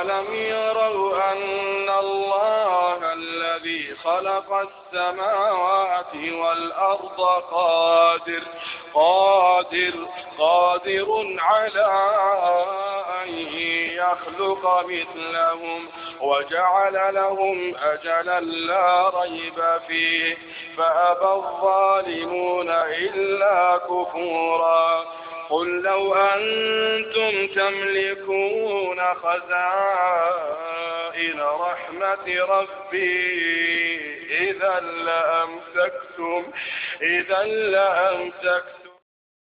أولم يروا أن الله الذي خلق السماوات والأرض قادر قادر قادر على أن يخلق مثلهم وجعل لهم أجلا لا ريب فيه فأبى الظالمون إلا كفورا قل لو أنتم تملكون خزائن رحمة ربي إذا لأمسكتم إذا لأمسكتم